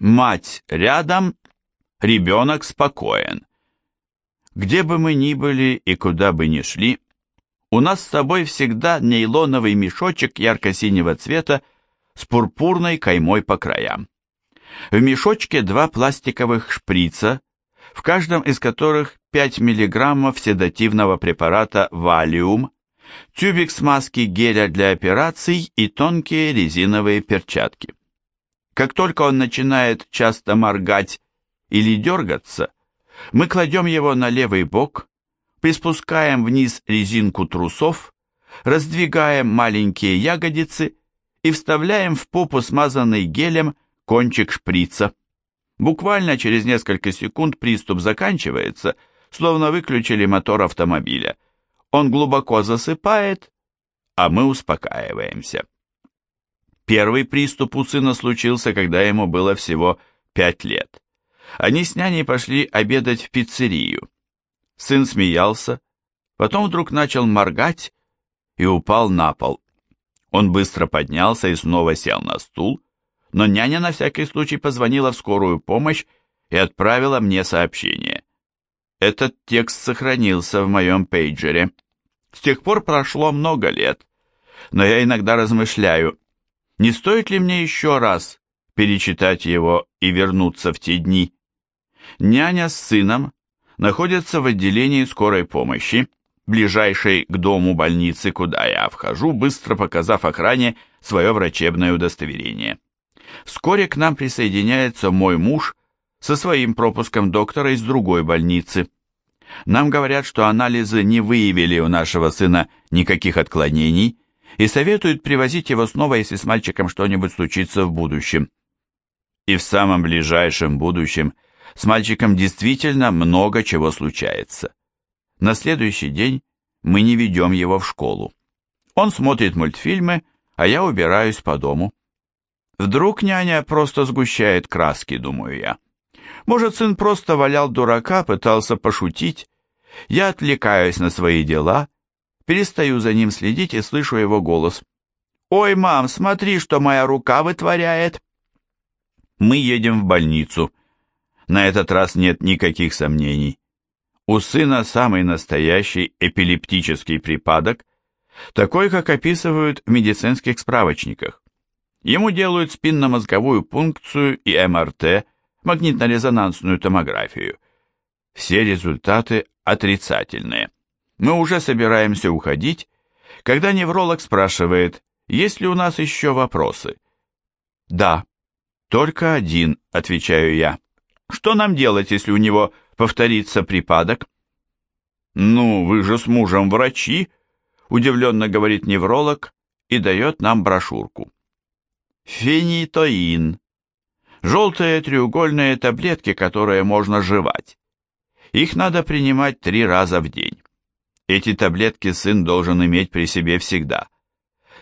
Мать рядом, ребенок спокоен. Где бы мы ни были и куда бы ни шли, у нас с собой всегда нейлоновый мешочек ярко-синего цвета с пурпурной каймой по краям. В мешочке два пластиковых шприца, в каждом из которых 5 мг седативного препарата «Валиум», тюбик смазки геля для операций и тонкие резиновые перчатки. Как только он начинает часто моргать или дергаться, мы кладем его на левый бок, приспускаем вниз резинку трусов, раздвигаем маленькие ягодицы и вставляем в попу смазанный гелем кончик шприца. Буквально через несколько секунд приступ заканчивается, словно выключили мотор автомобиля. Он глубоко засыпает, а мы успокаиваемся. Первый приступ у сына случился, когда ему было всего пять лет. Они с няней пошли обедать в пиццерию. Сын смеялся, потом вдруг начал моргать и упал на пол. Он быстро поднялся и снова сел на стул, но няня на всякий случай позвонила в скорую помощь и отправила мне сообщение. Этот текст сохранился в моем пейджере. С тех пор прошло много лет, но я иногда размышляю, не стоит ли мне еще раз перечитать его и вернуться в те дни. Няня с сыном находятся в отделении скорой помощи, ближайшей к дому больницы, куда я вхожу, быстро показав охране свое врачебное удостоверение. Вскоре к нам присоединяется мой муж со своим пропуском доктора из другой больницы. Нам говорят, что анализы не выявили у нашего сына никаких отклонений и советуют привозить его снова, если с мальчиком что-нибудь случится в будущем. И в самом ближайшем будущем с мальчиком действительно много чего случается. На следующий день мы не ведем его в школу. Он смотрит мультфильмы, а я убираюсь по дому. Вдруг няня просто сгущает краски, думаю я. Может, сын просто валял дурака, пытался пошутить. Я отвлекаюсь на свои дела, перестаю за ним следить и слышу его голос. «Ой, мам, смотри, что моя рука вытворяет!» Мы едем в больницу. На этот раз нет никаких сомнений. У сына самый настоящий эпилептический припадок, такой, как описывают в медицинских справочниках. Ему делают спинномозговую пункцию и МРТ, магнитно-резонансную томографию. Все результаты отрицательные. Мы уже собираемся уходить, когда невролог спрашивает, есть ли у нас еще вопросы. «Да, только один», — отвечаю я. «Что нам делать, если у него повторится припадок?» «Ну, вы же с мужем врачи», — удивленно говорит невролог и дает нам брошюрку. Фенитоин. Желтые треугольные таблетки, которые можно жевать. Их надо принимать три раза в день. Эти таблетки сын должен иметь при себе всегда.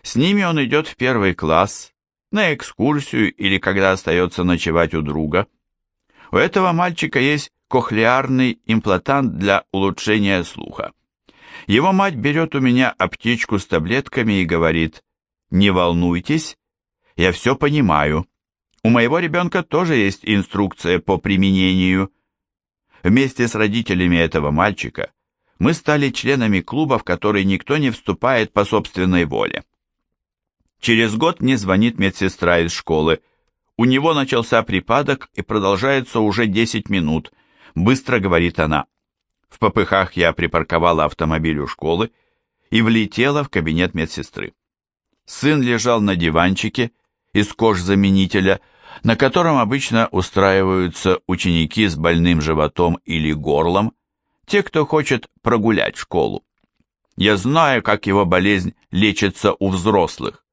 С ними он идет в первый класс, на экскурсию или когда остается ночевать у друга. У этого мальчика есть кохлеарный имплантант для улучшения слуха. Его мать берет у меня аптечку с таблетками и говорит, «Не волнуйтесь, я все понимаю. У моего ребенка тоже есть инструкция по применению. Вместе с родителями этого мальчика мы стали членами клуба, в который никто не вступает по собственной воле. Через год мне звонит медсестра из школы. У него начался припадок и продолжается уже 10 минут. Быстро говорит она. В попыхах я припарковала автомобиль у школы и влетела в кабинет медсестры. Сын лежал на диванчике из кожзаменителя, на котором обычно устраиваются ученики с больным животом или горлом, те, кто хочет прогулять школу. Я знаю, как его болезнь лечится у взрослых,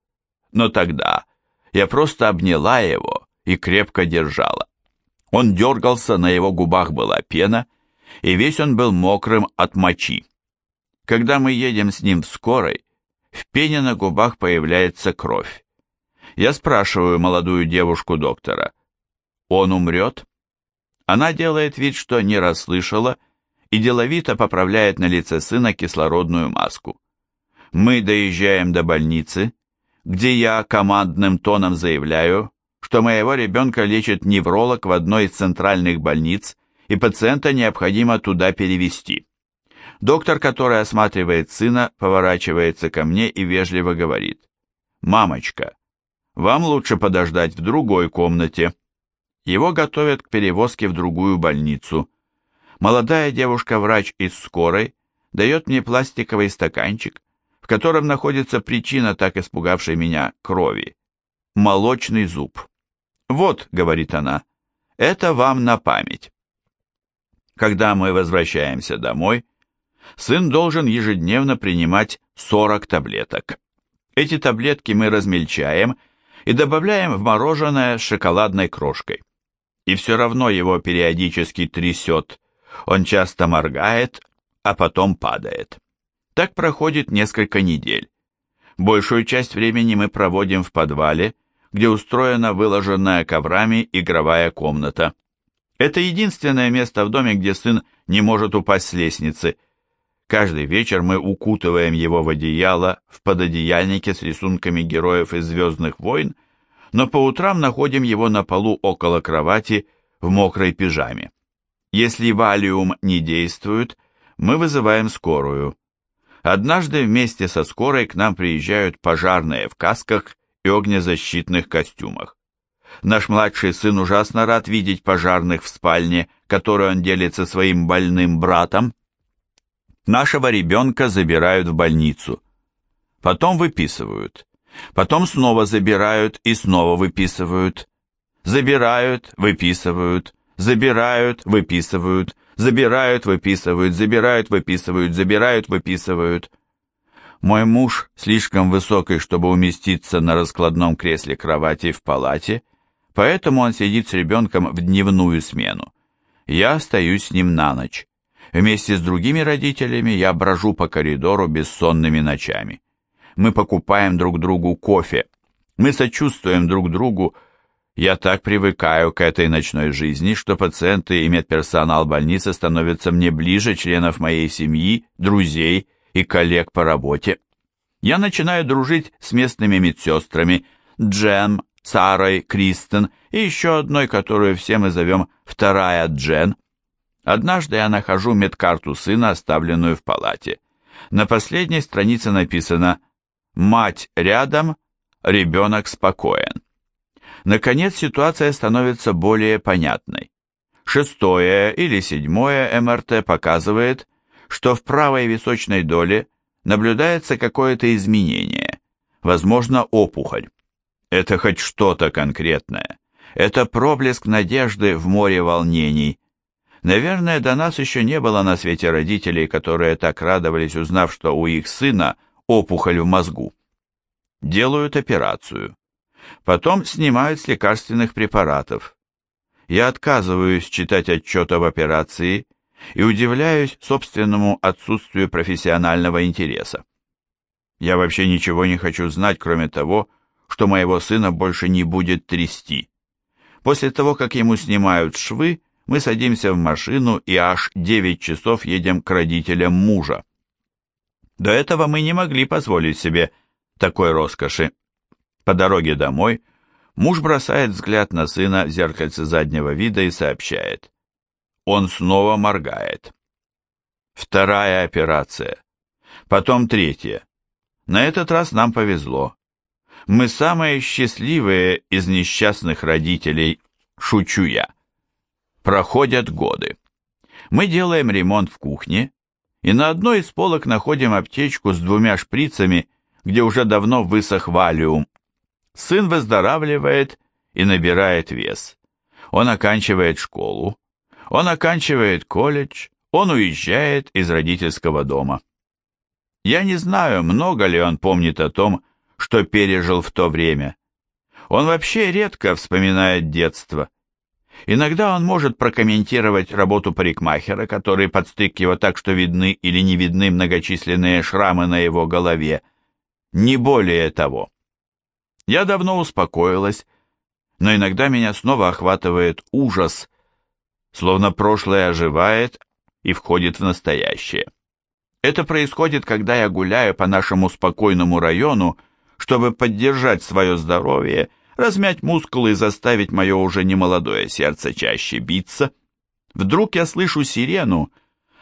но тогда я просто обняла его и крепко держала. Он дергался, на его губах была пена, и весь он был мокрым от мочи. Когда мы едем с ним в скорой, в пене на губах появляется кровь. Я спрашиваю молодую девушку доктора. «Он умрет?» Она делает вид, что не расслышала, и деловито поправляет на лице сына кислородную маску. Мы доезжаем до больницы, где я командным тоном заявляю, что моего ребенка лечит невролог в одной из центральных больниц, и пациента необходимо туда перевести. Доктор, который осматривает сына, поворачивается ко мне и вежливо говорит. «Мамочка, вам лучше подождать в другой комнате». Его готовят к перевозке в другую больницу. Молодая девушка-врач из скорой дает мне пластиковый стаканчик, в котором находится причина, так испугавшей меня, крови. Молочный зуб. «Вот», — говорит она, — «это вам на память». Когда мы возвращаемся домой, сын должен ежедневно принимать 40 таблеток. Эти таблетки мы размельчаем и добавляем в мороженое с шоколадной крошкой. И все равно его периодически трясет. Он часто моргает, а потом падает. Так проходит несколько недель. Большую часть времени мы проводим в подвале, где устроена выложенная коврами игровая комната. Это единственное место в доме, где сын не может упасть с лестницы. Каждый вечер мы укутываем его в одеяло, в пододеяльнике с рисунками героев из «Звездных войн», но по утрам находим его на полу около кровати в мокрой пижаме. Если валиум не действует, мы вызываем скорую. Однажды вместе со скорой к нам приезжают пожарные в касках и огнезащитных костюмах. Наш младший сын ужасно рад видеть пожарных в спальне, которую он делит со своим больным братом. Нашего ребенка забирают в больницу. Потом выписывают. Потом снова забирают и снова выписывают. Забирают, выписывают, забирают, выписывают, забирают, выписывают, забирают, выписывают, забирают, выписывают. Мой муж слишком высокий, чтобы уместиться на раскладном кресле кровати в палате, поэтому он сидит с ребенком в дневную смену. Я остаюсь с ним на ночь. Вместе с другими родителями я брожу по коридору бессонными ночами. Мы покупаем друг другу кофе. Мы сочувствуем друг другу. Я так привыкаю к этой ночной жизни, что пациенты и медперсонал больницы становятся мне ближе членов моей семьи, друзей и коллег по работе. Я начинаю дружить с местными медсестрами Джем, Сарой, Кристен и еще одной, которую все мы зовем вторая Джен. Однажды я нахожу медкарту сына, оставленную в палате. На последней странице написано Мать рядом, ребенок спокоен. Наконец ситуация становится более понятной. Шестое или седьмое МРТ показывает, что в правой височной доле наблюдается какое-то изменение, возможно, опухоль. Это хоть что-то конкретное. Это проблеск надежды в море волнений. Наверное, до нас еще не было на свете родителей, которые так радовались, узнав, что у их сына опухоль в мозгу. Делают операцию. Потом снимают с лекарственных препаратов. Я отказываюсь читать отчет об операции и удивляюсь собственному отсутствию профессионального интереса. Я вообще ничего не хочу знать, кроме того, что моего сына больше не будет трясти. После того, как ему снимают швы, мы садимся в машину и аж 9 часов едем к родителям мужа. До этого мы не могли позволить себе такой роскоши. По дороге домой муж бросает взгляд на сына в зеркальце заднего вида и сообщает. Он снова моргает. Вторая операция. Потом третья. На этот раз нам повезло. Мы самые счастливые из несчастных родителей, шучу я. Проходят годы. Мы делаем ремонт в кухне, и на одной из полок находим аптечку с двумя шприцами, где уже давно высох валиум. Сын выздоравливает и набирает вес. Он оканчивает школу, он оканчивает колледж, он уезжает из родительского дома. Я не знаю, много ли он помнит о том, что пережил в то время. Он вообще редко вспоминает детство. Иногда он может прокомментировать работу парикмахера, который подстриг его так, что видны или не видны многочисленные шрамы на его голове. Не более того. Я давно успокоилась, но иногда меня снова охватывает ужас, словно прошлое оживает и входит в настоящее. Это происходит, когда я гуляю по нашему спокойному району, чтобы поддержать свое здоровье, размять мускулы и заставить мое уже немолодое сердце чаще биться. Вдруг я слышу сирену,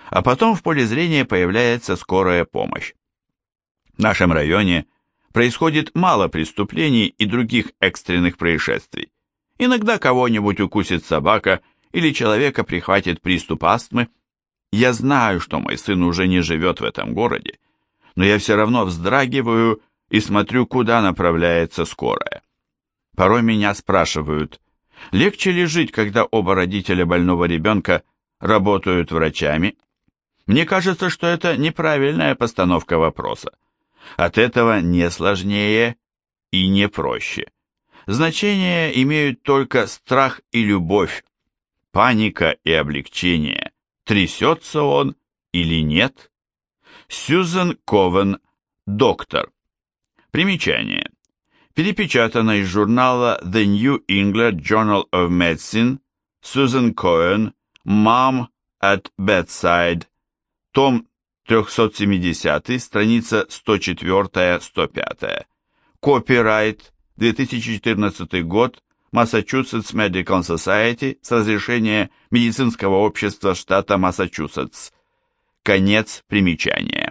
а потом в поле зрения появляется скорая помощь. В нашем районе происходит мало преступлений и других экстренных происшествий. Иногда кого-нибудь укусит собака или человека прихватит приступ астмы. Я знаю, что мой сын уже не живет в этом городе, но я все равно вздрагиваю и смотрю, куда направляется скорая. Порой меня спрашивают, легче ли жить, когда оба родителя больного ребенка работают врачами? Мне кажется, что это неправильная постановка вопроса. От этого не сложнее и не проще. Значение имеют только страх и любовь, паника и облегчение. Трясется он или нет? Сьюзен Ковен, доктор. Примечание. Перепечатано из журнала The New England Journal of Medicine, Сьюзен Коэн, Mom at Bedside, том 370, страница 104-105. Копирайт, 2014 год, Массачусетс Medical Society с разрешения медицинского общества штата Массачусетс. Конец примечания.